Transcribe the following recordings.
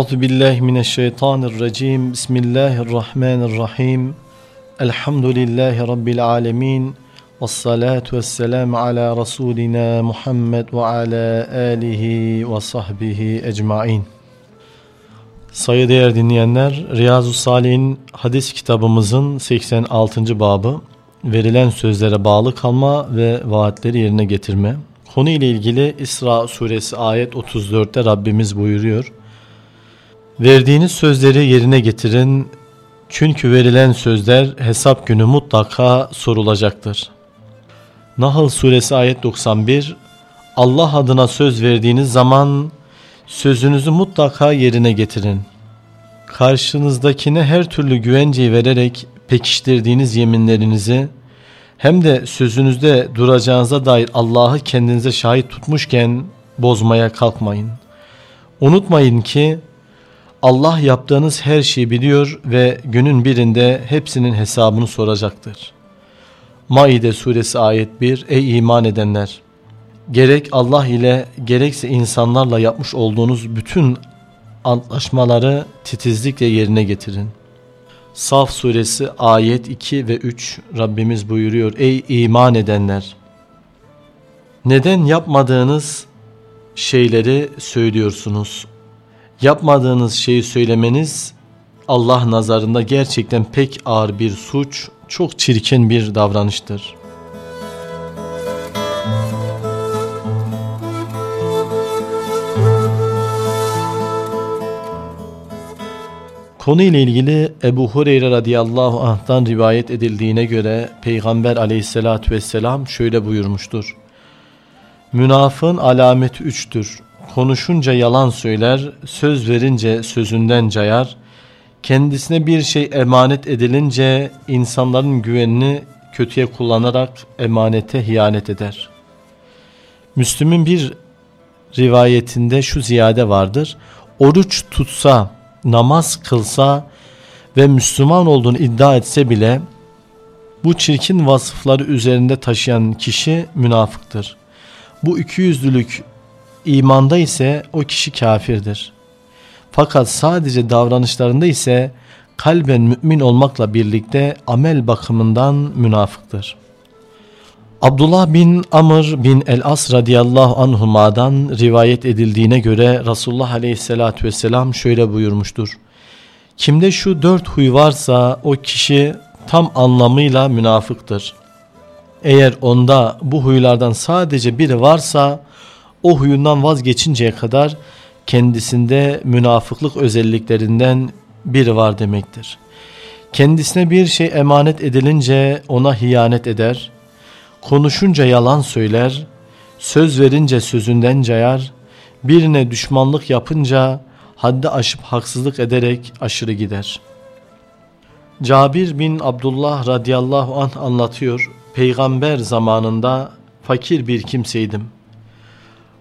Euzu billahi mineşşeytanirracim. Bismillahirrahmanirrahim. Elhamdülillahi rabbil alamin. Ves salatu vesselam ala rasulina Muhammed ve ala alihi ve sahbihi ecmaîn. Sayıdeğer dinleyenler, Riyazu Salih'in hadis kitabımızın 86. babı verilen sözlere bağlı kalma ve vaatleri yerine getirme. Konu ile ilgili İsra suresi ayet 34'te Rabbimiz buyuruyor. Verdiğiniz sözleri yerine getirin çünkü verilen sözler hesap günü mutlaka sorulacaktır. Nahl suresi ayet 91 Allah adına söz verdiğiniz zaman sözünüzü mutlaka yerine getirin. Karşınızdakine her türlü güvenceyi vererek pekiştirdiğiniz yeminlerinizi hem de sözünüzde duracağınıza dair Allah'ı kendinize şahit tutmuşken bozmaya kalkmayın. Unutmayın ki Allah yaptığınız her şeyi biliyor ve günün birinde hepsinin hesabını soracaktır. Maide suresi ayet 1 Ey iman edenler! Gerek Allah ile gerekse insanlarla yapmış olduğunuz bütün antlaşmaları titizlikle yerine getirin. Saf suresi ayet 2 ve 3 Rabbimiz buyuruyor Ey iman edenler! Neden yapmadığınız şeyleri söylüyorsunuz? Yapmadığınız şeyi söylemeniz Allah nazarında gerçekten pek ağır bir suç, çok çirkin bir davranıştır. Konu ile ilgili Ebu Hureyre radıyallahu anh'tan rivayet edildiğine göre Peygamber aleyhissalatü vesselam şöyle buyurmuştur. Münafığın alameti üçtür. Konuşunca yalan söyler, söz verince sözünden cayar, kendisine bir şey emanet edilince insanların güvenini kötüye kullanarak emanete hiyanet eder. Müslüm'ün bir rivayetinde şu ziyade vardır. Oruç tutsa, namaz kılsa ve Müslüman olduğunu iddia etse bile bu çirkin vasıfları üzerinde taşıyan kişi münafıktır. Bu ikiyüzlülük imanda ise o kişi kafirdir. Fakat sadece davranışlarında ise kalben mümin olmakla birlikte amel bakımından münafıktır. Abdullah bin Amr bin el-As radıyallahu anhuma'dan rivayet edildiğine göre Resulullah aleyhissalatü vesselam şöyle buyurmuştur. Kimde şu dört huy varsa o kişi tam anlamıyla münafıktır. Eğer onda bu huylardan sadece biri varsa o huyundan vazgeçinceye kadar kendisinde münafıklık özelliklerinden biri var demektir. Kendisine bir şey emanet edilince ona hiyanet eder, konuşunca yalan söyler, söz verince sözünden cayar, birine düşmanlık yapınca haddi aşıp haksızlık ederek aşırı gider. Cabir bin Abdullah radıyallahu anh anlatıyor, peygamber zamanında fakir bir kimseydim.''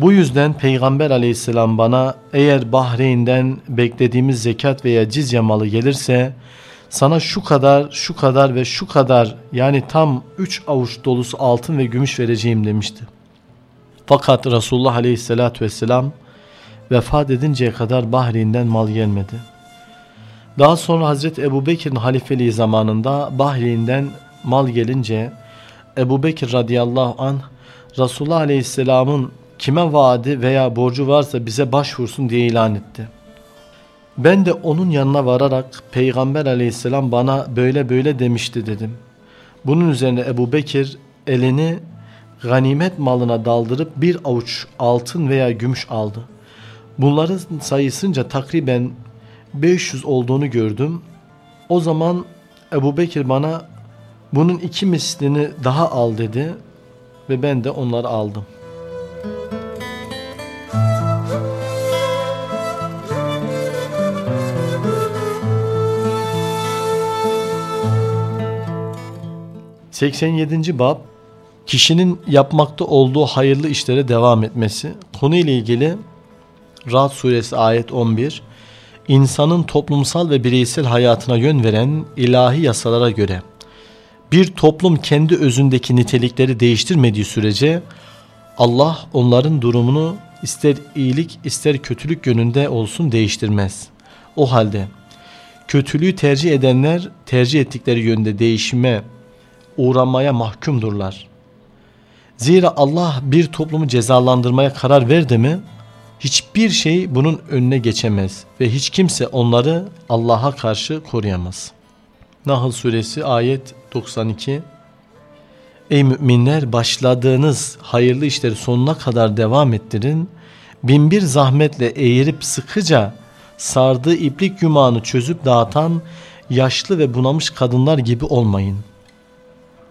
Bu yüzden Peygamber aleyhisselam bana eğer Bahreyn'den beklediğimiz zekat veya cizye malı gelirse sana şu kadar, şu kadar ve şu kadar yani tam üç avuç dolusu altın ve gümüş vereceğim demişti. Fakat Resulullah aleyhissalatü vesselam vefat edinceye kadar Bahreyn'den mal gelmedi. Daha sonra Hazreti Ebu Bekir'in halifeliği zamanında Bahreyn'den mal gelince Ebu Bekir radıyallahu anh Resulullah aleyhisselamın kime vaadi veya borcu varsa bize başvursun diye ilan etti. Ben de onun yanına vararak Peygamber aleyhisselam bana böyle böyle demişti dedim. Bunun üzerine Ebu Bekir elini ganimet malına daldırıp bir avuç altın veya gümüş aldı. Bunların sayısınca takriben 500 olduğunu gördüm. O zaman Ebu Bekir bana bunun iki mislini daha al dedi ve ben de onları aldım. 87. bab kişinin yapmakta olduğu hayırlı işlere devam etmesi. Konu ile ilgili Ra'd suresi ayet 11 insanın toplumsal ve bireysel hayatına yön veren ilahi yasalara göre bir toplum kendi özündeki nitelikleri değiştirmediği sürece Allah onların durumunu ister iyilik ister kötülük yönünde olsun değiştirmez. O halde kötülüğü tercih edenler tercih ettikleri yönde değişime uğramaya mahkumdurlar. Zira Allah bir toplumu cezalandırmaya karar verdi mi hiçbir şey bunun önüne geçemez ve hiç kimse onları Allah'a karşı koruyamaz. Nahl suresi ayet 92 Ey müminler başladığınız hayırlı işleri sonuna kadar devam ettirin. Binbir zahmetle eğirip sıkıca sardığı iplik yumağını çözüp dağıtan yaşlı ve bunamış kadınlar gibi olmayın.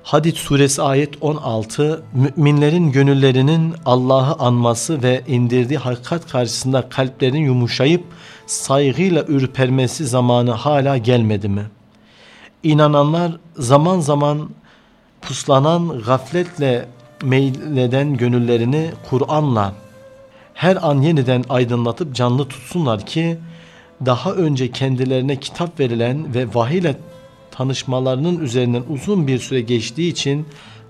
Hadid suresi ayet 16 müminlerin gönüllerinin Allah'ı anması ve indirdiği hakikat karşısında kalplerinin yumuşayıp saygıyla ürpermesi zamanı hala gelmedi mi? İnananlar zaman zaman puslanan gafletle meyleden gönüllerini Kur'an'la her an yeniden aydınlatıp canlı tutsunlar ki daha önce kendilerine kitap verilen ve vahiy tanışmalarının üzerinden uzun bir süre geçtiği için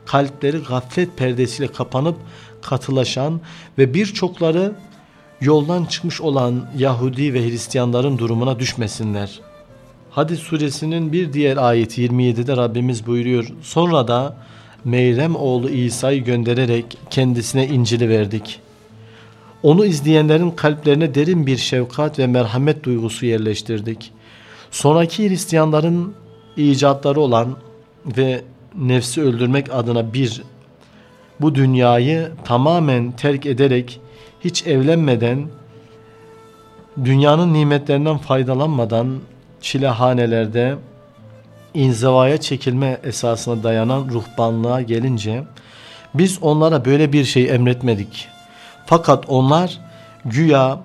kalpleri gaflet perdesiyle kapanıp katılaşan ve birçokları yoldan çıkmış olan Yahudi ve Hristiyanların durumuna düşmesinler. Hadis suresinin bir diğer ayeti 27'de Rabbimiz buyuruyor. Sonra da Meyrem oğlu İsa'yı göndererek kendisine İncil'i verdik. Onu izleyenlerin kalplerine derin bir şefkat ve merhamet duygusu yerleştirdik. Sonraki Hristiyanların icatları olan ve nefsi öldürmek adına bir bu dünyayı tamamen terk ederek hiç evlenmeden dünyanın nimetlerinden faydalanmadan çilehanelerde inzivaya çekilme esasına dayanan ruhbanlığa gelince biz onlara böyle bir şey emretmedik. Fakat onlar güya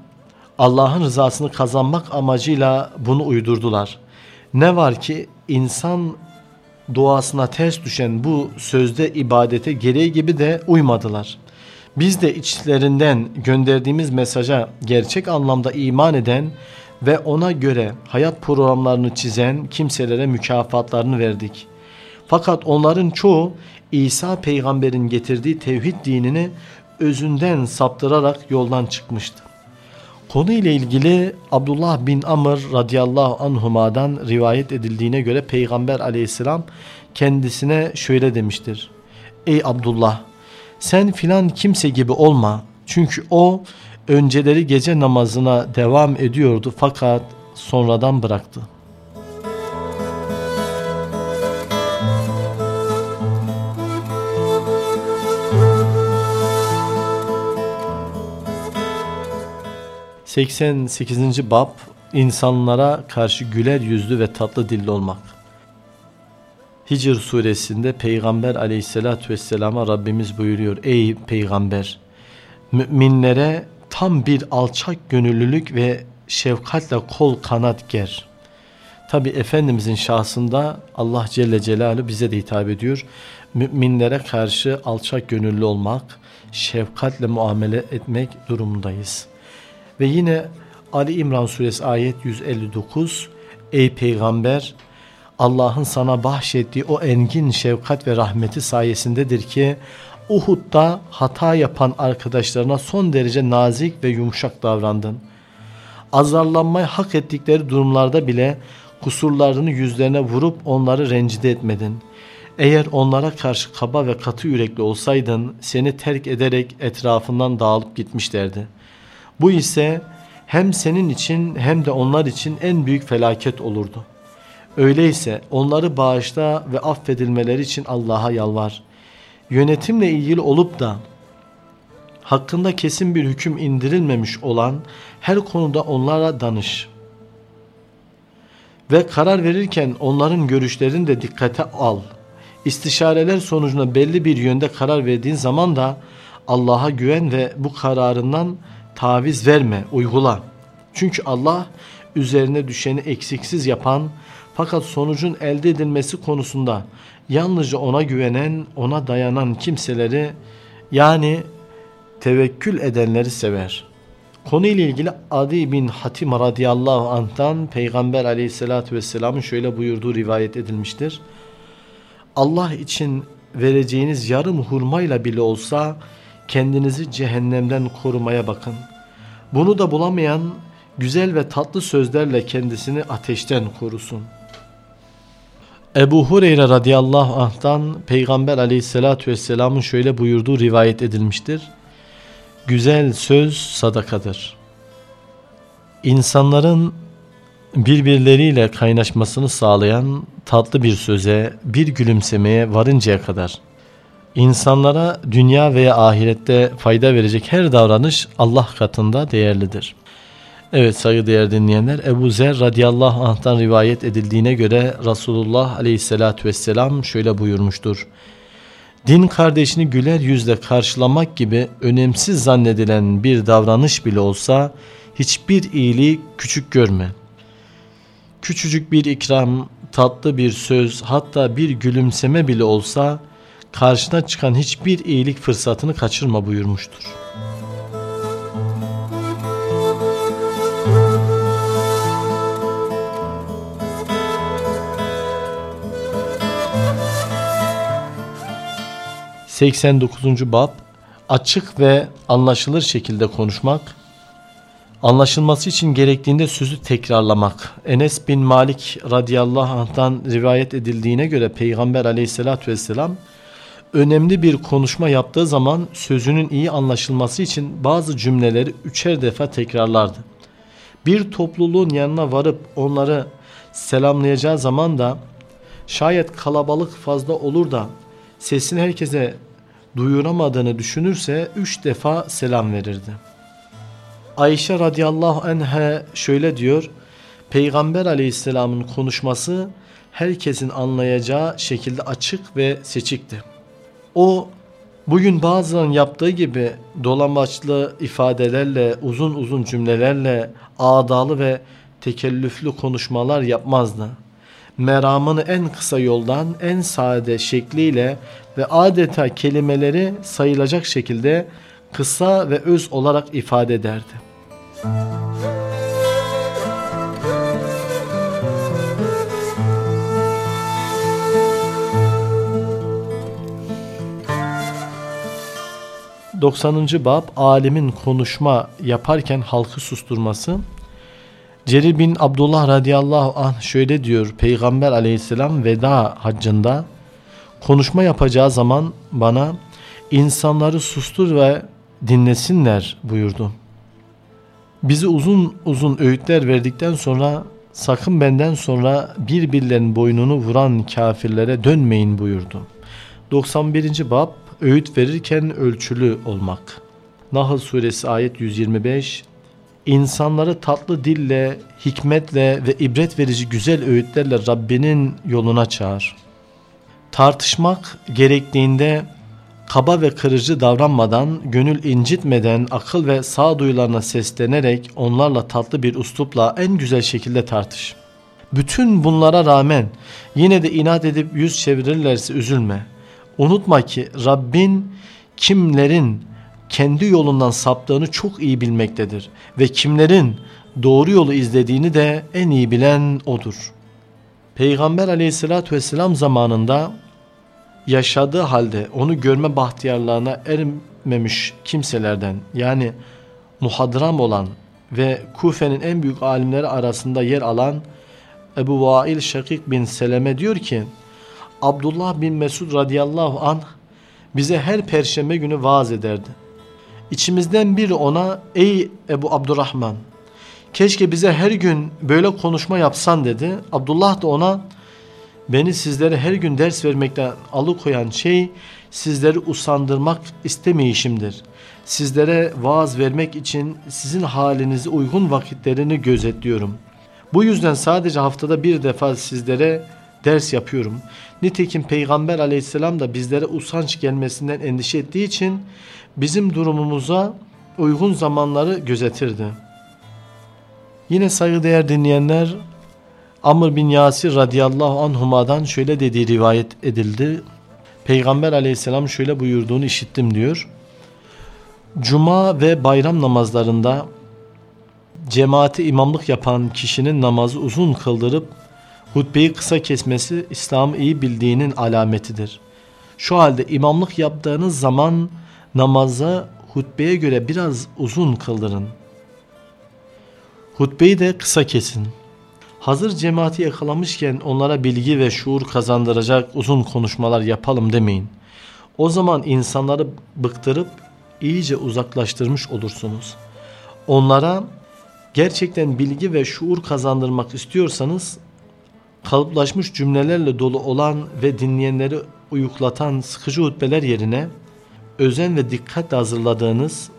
Allah'ın rızasını kazanmak amacıyla bunu uydurdular. Ne var ki insan doğasına ters düşen bu sözde ibadete gereği gibi de uymadılar. Biz de içlerinden gönderdiğimiz mesaja gerçek anlamda iman eden ve ona göre hayat programlarını çizen kimselere mükafatlarını verdik. Fakat onların çoğu İsa peygamberin getirdiği tevhid dinini özünden saptırarak yoldan çıkmıştı. Konu ile ilgili Abdullah bin Amr radıyallahu anhuma'dan rivayet edildiğine göre Peygamber aleyhisselam kendisine şöyle demiştir. Ey Abdullah sen filan kimse gibi olma çünkü o önceleri gece namazına devam ediyordu fakat sonradan bıraktı. 88. bab insanlara karşı güler yüzlü ve tatlı dilli olmak. Hicr suresinde Peygamber aleyhissalatü vesselama Rabbimiz buyuruyor. Ey peygamber müminlere tam bir alçak gönüllülük ve şefkatle kol kanat ger. Tabi Efendimizin şahsında Allah Celle Celaluhu bize de hitap ediyor. Müminlere karşı alçak gönüllü olmak, şefkatle muamele etmek durumundayız. Ve yine Ali İmran suresi ayet 159 Ey peygamber Allah'ın sana bahşettiği o engin şefkat ve rahmeti sayesindedir ki Uhud'da hata yapan arkadaşlarına son derece nazik ve yumuşak davrandın. Azarlanmayı hak ettikleri durumlarda bile kusurlarını yüzlerine vurup onları rencide etmedin. Eğer onlara karşı kaba ve katı yürekli olsaydın seni terk ederek etrafından dağılıp gitmişlerdi.'' Bu ise hem senin için hem de onlar için en büyük felaket olurdu. Öyleyse onları bağışla ve affedilmeleri için Allah'a yalvar. Yönetimle ilgili olup da hakkında kesin bir hüküm indirilmemiş olan her konuda onlara danış. Ve karar verirken onların görüşlerini de dikkate al. İstişareler sonucunda belli bir yönde karar verdiğin zaman da Allah'a güven ve bu kararından taviz verme, uygula. Çünkü Allah üzerine düşeni eksiksiz yapan fakat sonucun elde edilmesi konusunda yalnızca ona güvenen, ona dayanan kimseleri yani tevekkül edenleri sever. Konuyla ilgili Adi bin Hatim radıyallahu anh'tan Peygamber aleyhissalatü vesselamın şöyle buyurduğu rivayet edilmiştir. Allah için vereceğiniz yarım hurmayla bile olsa kendinizi cehennemden korumaya bakın. Bunu da bulamayan güzel ve tatlı sözlerle kendisini ateşten korusun. Ebu Hureyre radıyallahu anh'tan Peygamber aleyhissalatü vesselamın şöyle buyurduğu rivayet edilmiştir. Güzel söz sadakadır. İnsanların birbirleriyle kaynaşmasını sağlayan tatlı bir söze, bir gülümsemeye varıncaya kadar insanlara dünya veya ahirette fayda verecek her davranış Allah katında değerlidir. Evet saygıdeğer dinleyenler Ebu Zer radıyallahu anh'tan rivayet edildiğine göre Resulullah aleyhissalatü vesselam şöyle buyurmuştur. Din kardeşini güler yüzle karşılamak gibi önemsiz zannedilen bir davranış bile olsa hiçbir iyiliği küçük görme. Küçücük bir ikram, tatlı bir söz, hatta bir gülümseme bile olsa karşına çıkan hiçbir iyilik fırsatını kaçırma buyurmuştur. 89. bab açık ve anlaşılır şekilde konuşmak, anlaşılması için gerektiğinde sözü tekrarlamak. Enes bin Malik radıyallahu anh'tan rivayet edildiğine göre Peygamber aleyhissalatü vesselam önemli bir konuşma yaptığı zaman sözünün iyi anlaşılması için bazı cümleleri üçer defa tekrarlardı. Bir topluluğun yanına varıp onları selamlayacağı zaman da şayet kalabalık fazla olur da sesini herkese duyuramadığını düşünürse üç defa selam verirdi. Ayşe radıyallahu anha şöyle diyor. Peygamber aleyhisselamın konuşması herkesin anlayacağı şekilde açık ve seçikti. O bugün bazen yaptığı gibi dolamaçlı ifadelerle, uzun uzun cümlelerle, ağdalı ve tekellüflü konuşmalar yapmazdı meramını en kısa yoldan en sade şekliyle ve adeta kelimeleri sayılacak şekilde kısa ve öz olarak ifade ederdi. Doksanıncı bab alimin konuşma yaparken halkı susturması Cerir bin Abdullah radıyallahu anh şöyle diyor Peygamber aleyhisselam veda haccında konuşma yapacağı zaman bana insanları sustur ve dinlesinler buyurdu. Bizi uzun uzun öğütler verdikten sonra sakın benden sonra birbirlerinin boynunu vuran kafirlere dönmeyin buyurdu. 91. bab öğüt verirken ölçülü olmak. Nahl suresi ayet 125 insanları tatlı dille, hikmetle ve ibret verici güzel öğütlerle Rabbinin yoluna çağır. Tartışmak gerektiğinde kaba ve kırıcı davranmadan, gönül incitmeden, akıl ve sağduyularına seslenerek onlarla tatlı bir uslupla en güzel şekilde tartış. Bütün bunlara rağmen yine de inat edip yüz çevirirlerse üzülme. Unutma ki Rabbin kimlerin kendi yolundan saptığını çok iyi bilmektedir ve kimlerin doğru yolu izlediğini de en iyi bilen odur. Peygamber aleyhissalatü vesselam zamanında yaşadığı halde onu görme bahtiyarlığına ermemiş kimselerden yani muhadram olan ve Kufe'nin en büyük alimleri arasında yer alan Ebu Vail Şakik bin Seleme diyor ki Abdullah bin Mesud radıyallahu anh bize her perşembe günü vaaz ederdi. İçimizden biri ona ey Ebu Abdurrahman keşke bize her gün böyle konuşma yapsan dedi. Abdullah da ona beni sizlere her gün ders vermekten alıkoyan şey sizleri usandırmak istemeyişimdir. Sizlere vaaz vermek için sizin halinizi uygun vakitlerini gözetliyorum. Bu yüzden sadece haftada bir defa sizlere ders yapıyorum. Nitekim Peygamber aleyhisselam da bizlere usanç gelmesinden endişe ettiği için bizim durumumuza uygun zamanları gözetirdi. Yine saygıdeğer dinleyenler Amr bin Yasir radıyallahu anhuma'dan şöyle dediği rivayet edildi. Peygamber aleyhisselam şöyle buyurduğunu işittim diyor. Cuma ve bayram namazlarında cemaati imamlık yapan kişinin namazı uzun kıldırıp hutbeyi kısa kesmesi İslam'ı iyi bildiğinin alametidir. Şu halde imamlık yaptığınız zaman namaza hutbeye göre biraz uzun kıldırın. Hutbeyi de kısa kesin. Hazır cemaati yakalamışken onlara bilgi ve şuur kazandıracak uzun konuşmalar yapalım demeyin. O zaman insanları bıktırıp iyice uzaklaştırmış olursunuz. Onlara gerçekten bilgi ve şuur kazandırmak istiyorsanız kalıplaşmış cümlelerle dolu olan ve dinleyenleri uyuklatan sıkıcı hutbeler yerine özen ve dikkatle hazırladığınız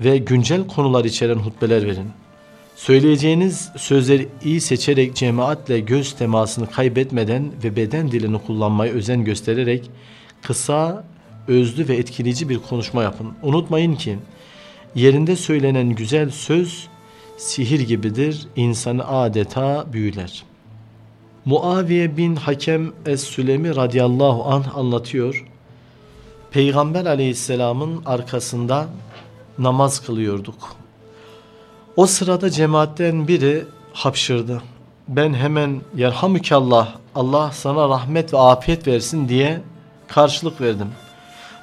ve güncel konular içeren hutbeler verin. Söyleyeceğiniz sözleri iyi seçerek cemaatle göz temasını kaybetmeden ve beden dilini kullanmaya özen göstererek kısa, özlü ve etkileyici bir konuşma yapın. Unutmayın ki yerinde söylenen güzel söz sihir gibidir, insanı adeta büyüler. Muaviye bin Hakem Es-Sülemi radıyallahu anh anlatıyor. Peygamber aleyhisselamın arkasında namaz kılıyorduk. O sırada cemaatten biri hapşırdı. Ben hemen yerhamükallah Allah sana rahmet ve afiyet versin diye karşılık verdim.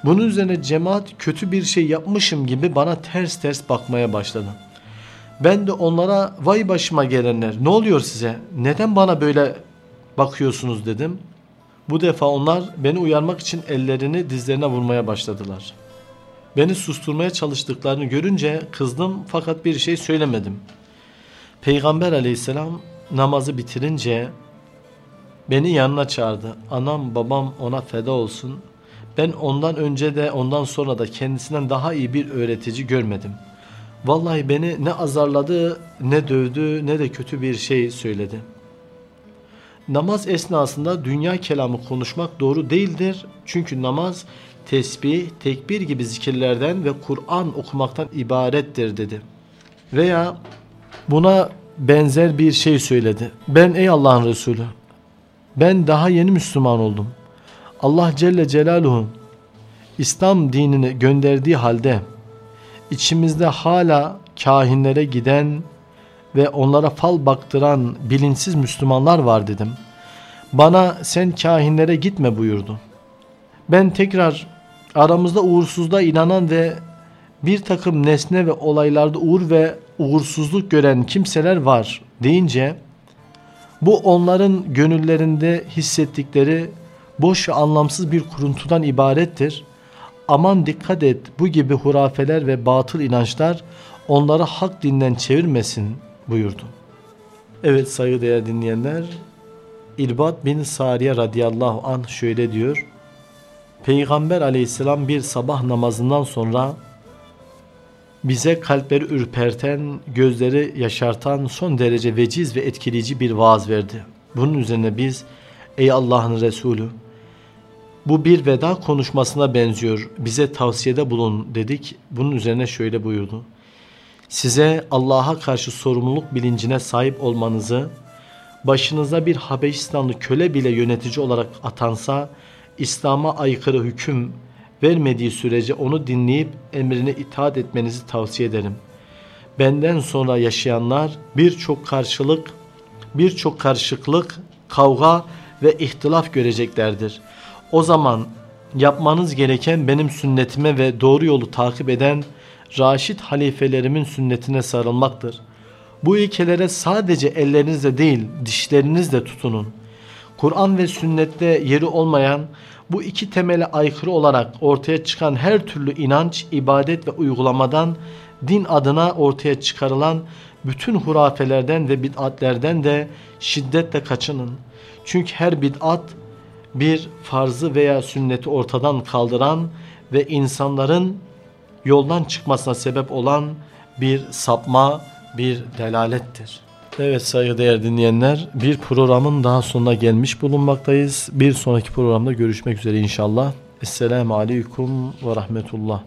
Bunun üzerine cemaat kötü bir şey yapmışım gibi bana ters ters bakmaya başladı. Ben de onlara vay başıma gelenler ne oluyor size neden bana böyle bakıyorsunuz dedim. Bu defa onlar beni uyarmak için ellerini dizlerine vurmaya başladılar. Beni susturmaya çalıştıklarını görünce kızdım fakat bir şey söylemedim. Peygamber aleyhisselam namazı bitirince beni yanına çağırdı. Anam babam ona feda olsun. Ben ondan önce de ondan sonra da kendisinden daha iyi bir öğretici görmedim. Vallahi beni ne azarladı ne dövdü ne de kötü bir şey söyledi. Namaz esnasında dünya kelamı konuşmak doğru değildir. Çünkü namaz tesbih, tekbir gibi zikirlerden ve Kur'an okumaktan ibarettir dedi. Veya buna benzer bir şey söyledi. Ben ey Allah'ın Resulü, ben daha yeni Müslüman oldum. Allah Celle Celaluhu İslam dinini gönderdiği halde içimizde hala kahinlere giden ve onlara fal baktıran bilinçsiz Müslümanlar var dedim. Bana sen kahinlere gitme buyurdu. Ben tekrar aramızda uğursuzluğa inanan ve bir takım nesne ve olaylarda uğur ve uğursuzluk gören kimseler var deyince bu onların gönüllerinde hissettikleri boş ve anlamsız bir kuruntudan ibarettir. Aman dikkat et bu gibi hurafeler ve batıl inançlar onları hak dinden çevirmesin buyurdu. Evet saygıdeğer dinleyenler İrbat bin Sariye radıyallahu anh şöyle diyor. Peygamber aleyhisselam bir sabah namazından sonra bize kalpleri ürperten, gözleri yaşartan son derece veciz ve etkileyici bir vaaz verdi. Bunun üzerine biz ey Allah'ın Resulü bu bir veda konuşmasına benziyor. Bize tavsiyede bulun dedik. Bunun üzerine şöyle buyurdu. Size Allah'a karşı sorumluluk bilincine sahip olmanızı, başınıza bir Habeşistanlı köle bile yönetici olarak atansa İslam'a aykırı hüküm vermediği sürece onu dinleyip emrine itaat etmenizi tavsiye ederim. Benden sonra yaşayanlar birçok karşılık, birçok karışıklık, kavga ve ihtilaf göreceklerdir. O zaman yapmanız gereken benim sünnetime ve doğru yolu takip eden Raşid halifelerimin sünnetine sarılmaktır. Bu ilkelere sadece ellerinizle değil dişlerinizle tutunun. Kur'an ve sünnette yeri olmayan bu iki temele aykırı olarak ortaya çıkan her türlü inanç, ibadet ve uygulamadan din adına ortaya çıkarılan bütün hurafelerden ve bid'atlerden de şiddetle kaçının. Çünkü her bid'at bir farzı veya sünneti ortadan kaldıran ve insanların yoldan çıkmasına sebep olan bir sapma, bir delalettir. Evet saygıdeğer dinleyenler bir programın daha sonuna gelmiş bulunmaktayız. Bir sonraki programda görüşmek üzere inşallah. Esselamu Aleyküm ve Rahmetullah.